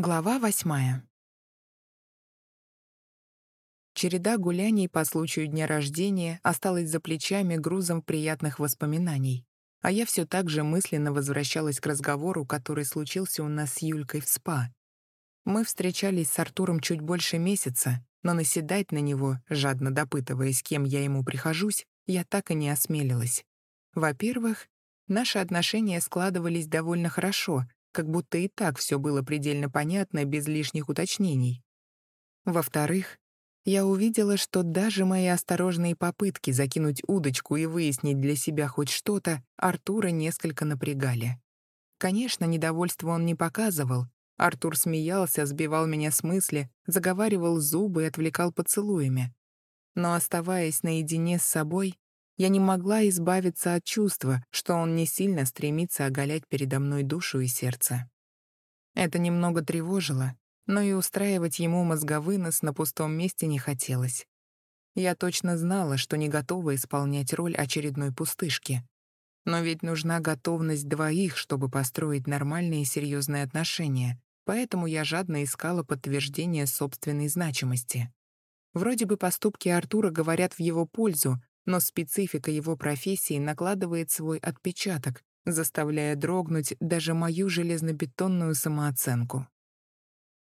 Глава восьмая. Череда гуляний по случаю дня рождения осталась за плечами грузом приятных воспоминаний, а я все так же мысленно возвращалась к разговору, который случился у нас с Юлькой в СПА. Мы встречались с Артуром чуть больше месяца, но наседать на него, жадно допытываясь, кем я ему прихожусь, я так и не осмелилась. Во-первых, наши отношения складывались довольно хорошо — как будто и так все было предельно понятно без лишних уточнений. Во-вторых, я увидела, что даже мои осторожные попытки закинуть удочку и выяснить для себя хоть что-то Артура несколько напрягали. Конечно, недовольство он не показывал. Артур смеялся, сбивал меня с мысли, заговаривал зубы и отвлекал поцелуями. Но оставаясь наедине с собой, я не могла избавиться от чувства, что он не сильно стремится оголять передо мной душу и сердце. Это немного тревожило, но и устраивать ему мозговынос на пустом месте не хотелось. Я точно знала, что не готова исполнять роль очередной пустышки. Но ведь нужна готовность двоих, чтобы построить нормальные и серьезные отношения, поэтому я жадно искала подтверждение собственной значимости. Вроде бы поступки Артура говорят в его пользу, но специфика его профессии накладывает свой отпечаток, заставляя дрогнуть даже мою железнобетонную самооценку.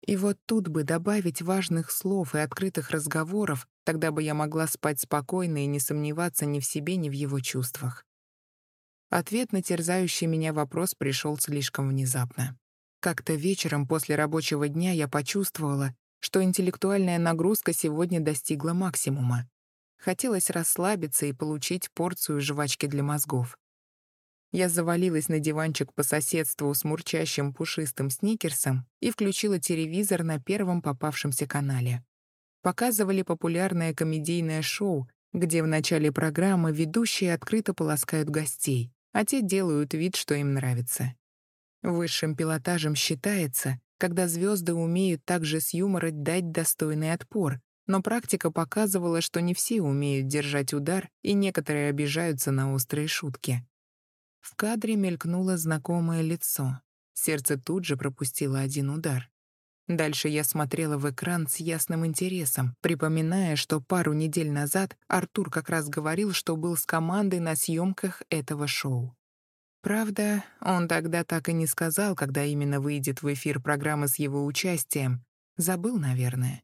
И вот тут бы добавить важных слов и открытых разговоров, тогда бы я могла спать спокойно и не сомневаться ни в себе, ни в его чувствах. Ответ на терзающий меня вопрос пришел слишком внезапно. Как-то вечером после рабочего дня я почувствовала, что интеллектуальная нагрузка сегодня достигла максимума. Хотелось расслабиться и получить порцию жвачки для мозгов. Я завалилась на диванчик по соседству с мурчащим пушистым сникерсом и включила телевизор на первом попавшемся канале. Показывали популярное комедийное шоу, где в начале программы ведущие открыто полоскают гостей, а те делают вид, что им нравится. Высшим пилотажем считается, когда звезды умеют также с юмором дать достойный отпор, но практика показывала, что не все умеют держать удар, и некоторые обижаются на острые шутки. В кадре мелькнуло знакомое лицо. Сердце тут же пропустило один удар. Дальше я смотрела в экран с ясным интересом, припоминая, что пару недель назад Артур как раз говорил, что был с командой на съемках этого шоу. Правда, он тогда так и не сказал, когда именно выйдет в эфир программа с его участием. Забыл, наверное.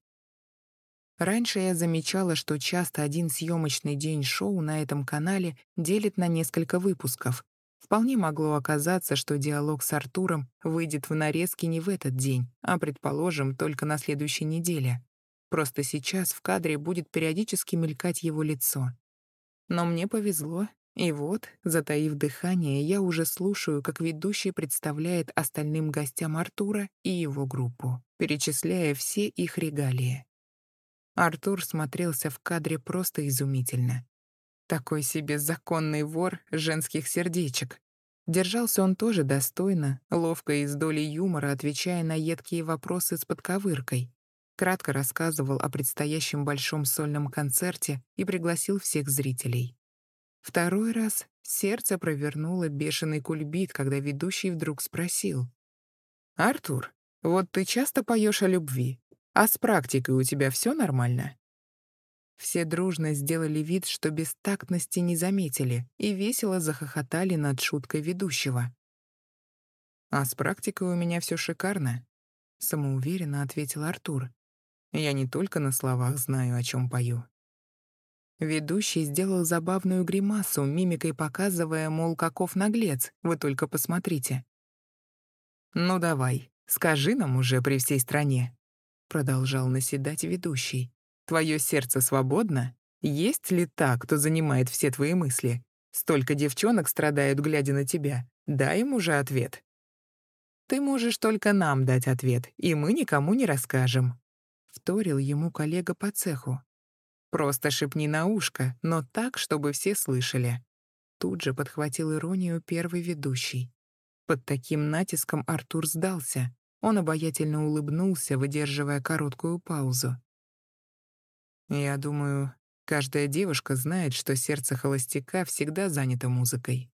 Раньше я замечала, что часто один съемочный день шоу на этом канале делит на несколько выпусков. Вполне могло оказаться, что диалог с Артуром выйдет в нарезке не в этот день, а, предположим, только на следующей неделе. Просто сейчас в кадре будет периодически мелькать его лицо. Но мне повезло, и вот, затаив дыхание, я уже слушаю, как ведущий представляет остальным гостям Артура и его группу, перечисляя все их регалии. Артур смотрелся в кадре просто изумительно. Такой себе законный вор женских сердечек. Держался он тоже достойно, ловко и с долей юмора, отвечая на едкие вопросы с подковыркой. Кратко рассказывал о предстоящем большом сольном концерте и пригласил всех зрителей. Второй раз сердце провернуло бешеный кульбит, когда ведущий вдруг спросил. «Артур, вот ты часто поешь о любви, а с практикой у тебя все нормально?» Все дружно сделали вид, что бестактности не заметили, и весело захохотали над шуткой ведущего. «А с практикой у меня все шикарно», — самоуверенно ответил Артур. «Я не только на словах знаю, о чем пою». Ведущий сделал забавную гримасу, мимикой показывая, мол, каков наглец, вы только посмотрите. «Ну давай, скажи нам уже при всей стране, продолжал наседать ведущий. «Твое сердце свободно? Есть ли та, кто занимает все твои мысли? Столько девчонок страдают, глядя на тебя. Дай им уже ответ». «Ты можешь только нам дать ответ, и мы никому не расскажем», — вторил ему коллега по цеху. «Просто шепни на ушко, но так, чтобы все слышали». Тут же подхватил иронию первый ведущий. Под таким натиском Артур сдался. Он обаятельно улыбнулся, выдерживая короткую паузу. «Я думаю, каждая девушка знает, что сердце холостяка всегда занято музыкой».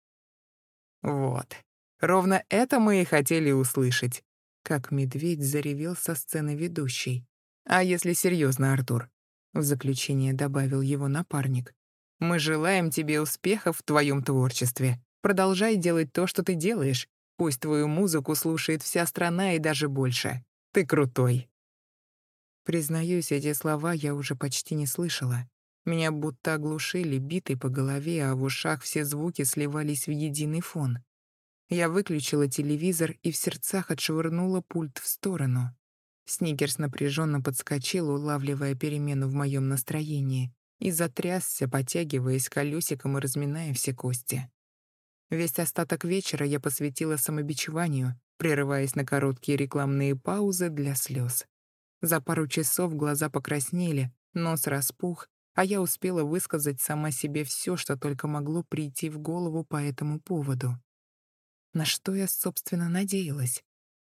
«Вот, ровно это мы и хотели услышать», как медведь заревел со сцены ведущей. «А если серьезно, Артур?» В заключение добавил его напарник. «Мы желаем тебе успехов в твоем творчестве. Продолжай делать то, что ты делаешь. Пусть твою музыку слушает вся страна и даже больше. Ты крутой». Признаюсь, эти слова я уже почти не слышала. Меня будто оглушили битой по голове, а в ушах все звуки сливались в единый фон. Я выключила телевизор и в сердцах отшвырнула пульт в сторону. Сникерс напряженно подскочил, улавливая перемену в моем настроении, и затрясся, потягиваясь колесиком и разминая все кости. Весь остаток вечера я посвятила самобичеванию, прерываясь на короткие рекламные паузы для слез. За пару часов глаза покраснели, нос распух, а я успела высказать сама себе все, что только могло прийти в голову по этому поводу. На что я, собственно, надеялась?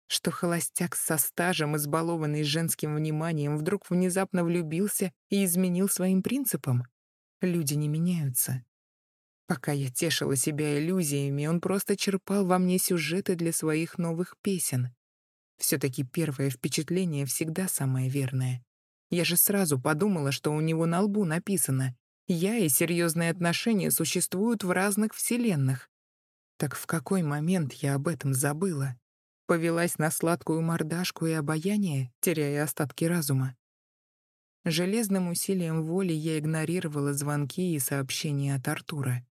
Что холостяк со стажем, избалованный женским вниманием, вдруг внезапно влюбился и изменил своим принципам? Люди не меняются. Пока я тешила себя иллюзиями, он просто черпал во мне сюжеты для своих новых песен. все таки первое впечатление всегда самое верное. Я же сразу подумала, что у него на лбу написано «Я и серьезные отношения существуют в разных вселенных». Так в какой момент я об этом забыла? Повелась на сладкую мордашку и обаяние, теряя остатки разума. Железным усилием воли я игнорировала звонки и сообщения от Артура.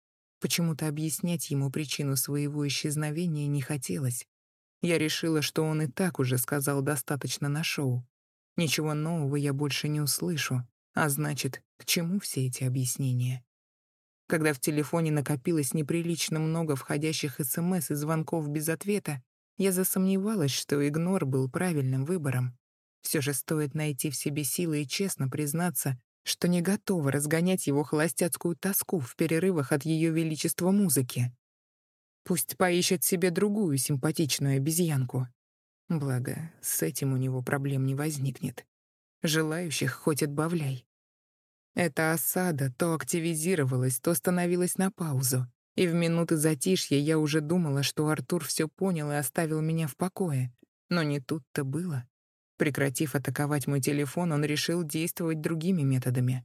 Почему-то объяснять ему причину своего исчезновения не хотелось. Я решила, что он и так уже сказал достаточно на шоу. Ничего нового я больше не услышу, а значит, к чему все эти объяснения? Когда в телефоне накопилось неприлично много входящих СМС и звонков без ответа, я засомневалась, что игнор был правильным выбором. Все же стоит найти в себе силы и честно признаться, что не готова разгонять его холостяцкую тоску в перерывах от ее величества музыки. Пусть поищет себе другую симпатичную обезьянку, Благо, с этим у него проблем не возникнет. Желающих хоть отбавляй. Эта осада то активизировалась, то становилась на паузу. И в минуты затишья я уже думала, что Артур все понял и оставил меня в покое. Но не тут-то было. Прекратив атаковать мой телефон, он решил действовать другими методами.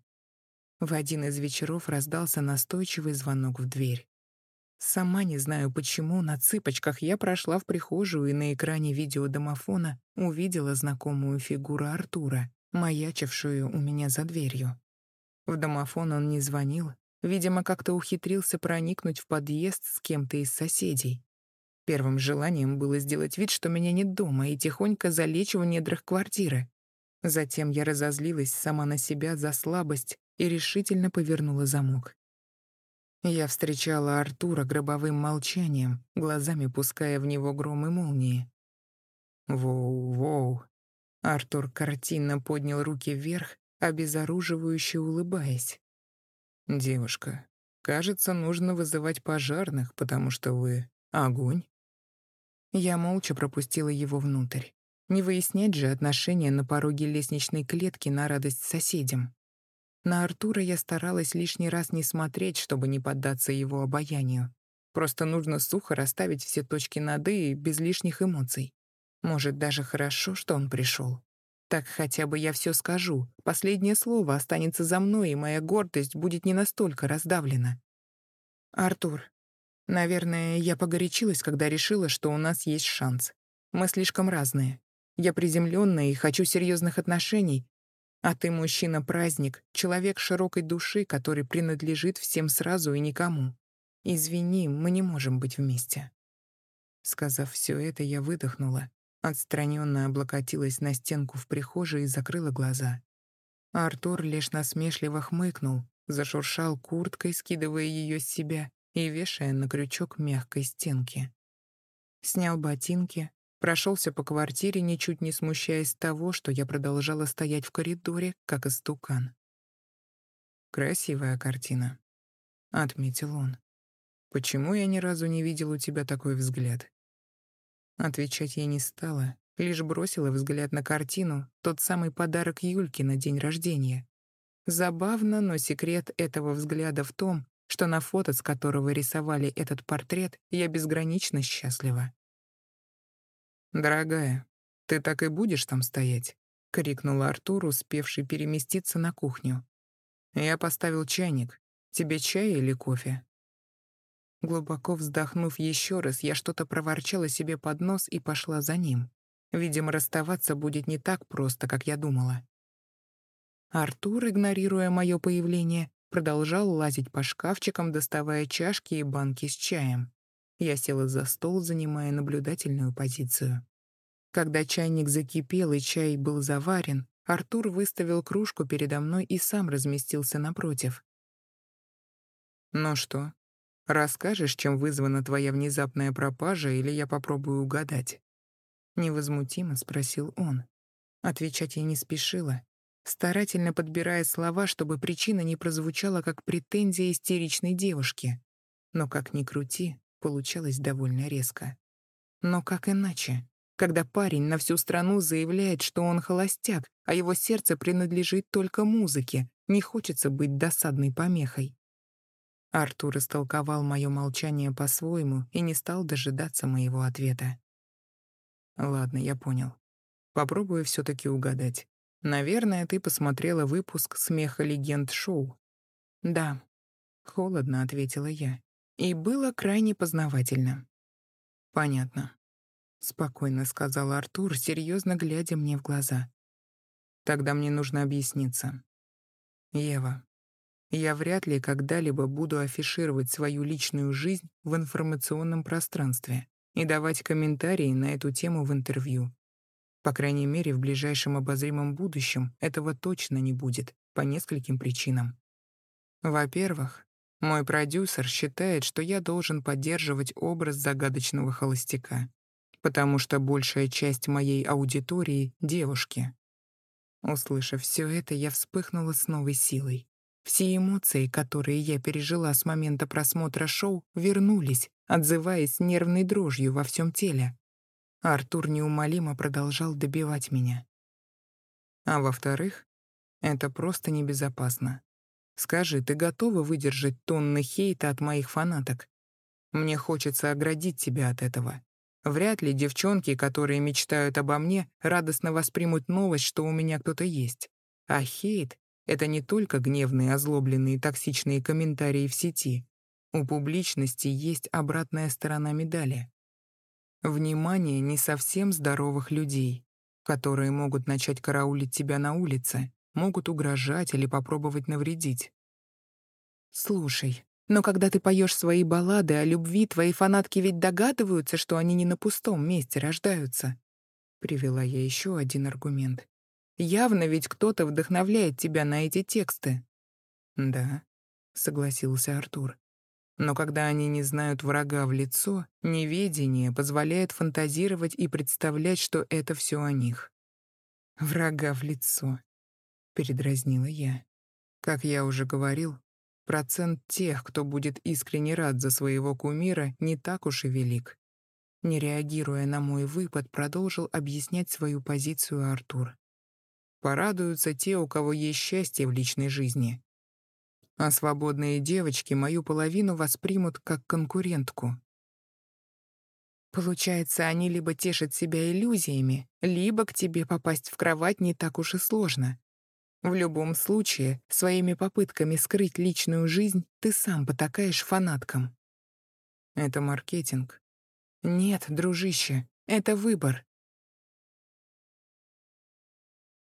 В один из вечеров раздался настойчивый звонок в дверь. Сама не знаю почему, на цыпочках я прошла в прихожую и на экране видеодомофона увидела знакомую фигуру Артура, маячившую у меня за дверью. В домофон он не звонил, видимо, как-то ухитрился проникнуть в подъезд с кем-то из соседей. Первым желанием было сделать вид, что меня нет дома, и тихонько залечь в недрах квартиры. Затем я разозлилась сама на себя за слабость и решительно повернула замок. Я встречала Артура гробовым молчанием, глазами пуская в него гром и молнии. «Воу-воу!» Артур картинно поднял руки вверх, обезоруживающе улыбаясь. «Девушка, кажется, нужно вызывать пожарных, потому что вы — огонь». Я молча пропустила его внутрь. Не выяснять же отношения на пороге лестничной клетки на радость соседям. На Артура я старалась лишний раз не смотреть, чтобы не поддаться его обаянию. Просто нужно сухо расставить все точки над «и» без лишних эмоций. Может, даже хорошо, что он пришел. Так хотя бы я все скажу. Последнее слово останется за мной, и моя гордость будет не настолько раздавлена. Артур, наверное, я погорячилась, когда решила, что у нас есть шанс. Мы слишком разные. Я приземленная и хочу серьезных отношений, а ты мужчина-праздник, человек широкой души, который принадлежит всем сразу и никому. Извини, мы не можем быть вместе. Сказав все это, я выдохнула, отстраненно облокотилась на стенку в прихожей и закрыла глаза. Артур лишь насмешливо хмыкнул, зашуршал курткой, скидывая ее с себя и вешая на крючок мягкой стенки. Снял ботинки, Прошелся по квартире, ничуть не смущаясь того, что я продолжала стоять в коридоре, как истукан. «Красивая картина», — отметил он. «Почему я ни разу не видел у тебя такой взгляд?» Отвечать я не стала, лишь бросила взгляд на картину, тот самый подарок Юльке на день рождения. Забавно, но секрет этого взгляда в том, что на фото, с которого рисовали этот портрет, я безгранично счастлива. «Дорогая, «Ты так и будешь там стоять?» — крикнул Артур, успевший переместиться на кухню. «Я поставил чайник. Тебе чай или кофе?» Глубоко вздохнув еще раз, я что-то проворчала себе под нос и пошла за ним. Видимо, расставаться будет не так просто, как я думала. Артур, игнорируя мое появление, продолжал лазить по шкафчикам, доставая чашки и банки с чаем. Я села за стол, занимая наблюдательную позицию. Когда чайник закипел и чай был заварен, Артур выставил кружку передо мной и сам разместился напротив. «Ну что, расскажешь, чем вызвана твоя внезапная пропажа, или я попробую угадать?» Невозмутимо спросил он. Отвечать я не спешила, старательно подбирая слова, чтобы причина не прозвучала как претензия истеричной девушки. Но как ни крути, получалось довольно резко. Но как иначе, когда парень на всю страну заявляет, что он холостяк, а его сердце принадлежит только музыке, не хочется быть досадной помехой. Артур истолковал мое молчание по-своему и не стал дожидаться моего ответа. Ладно, я понял. Попробую все таки угадать. Наверное, ты посмотрела выпуск «Смеха легенд шоу». Да. Холодно ответила я. И было крайне познавательно. Понятно. Спокойно сказал Артур, серьезно глядя мне в глаза. Тогда мне нужно объясниться. Ева, я вряд ли когда-либо буду афишировать свою личную жизнь в информационном пространстве и давать комментарии на эту тему в интервью. По крайней мере, в ближайшем обозримом будущем этого точно не будет, по нескольким причинам. Во-первых, мой продюсер считает, что я должен поддерживать образ загадочного холостяка, потому что большая часть моей аудитории — девушки. Услышав все это, я вспыхнула с новой силой. Все эмоции, которые я пережила с момента просмотра шоу, вернулись, отзываясь нервной дрожью во всем теле. Артур неумолимо продолжал добивать меня. А во-вторых, это просто небезопасно. Скажи, ты готова выдержать тонны хейта от моих фанаток? Мне хочется оградить тебя от этого. Вряд ли девчонки, которые мечтают обо мне, радостно воспримут новость, что у меня кто-то есть. А хейт это не только гневные, озлобленные, токсичные комментарии в сети. У публичности есть обратная сторона медали. Внимание не совсем здоровых людей, которые могут начать караулить тебя на улице, могут угрожать или попробовать навредить. Слушай, но когда ты поешь свои баллады о любви, твои фанатки ведь догадываются, что они не на пустом месте рождаются. Привела я еще один аргумент. Явно ведь кто-то вдохновляет тебя на эти тексты. Да, согласился Артур. Но когда они не знают врага в лицо, неведение позволяет фантазировать и представлять, что это все о них. Врага в лицо, передразнила я. Как я уже говорил, процент тех, кто будет искренне рад за своего кумира, не так уж и велик. Не реагируя на мой выпад, продолжил объяснять свою позицию Артур. Порадуются те, у кого есть счастье в личной жизни. А свободные девочки мою половину воспримут как конкурентку. Получается, они либо тешат себя иллюзиями, либо к тебе попасть в кровать не так уж и сложно. В любом случае, своими попытками скрыть личную жизнь ты сам потакаешь фанаткам. Это маркетинг. Нет, дружище, это выбор.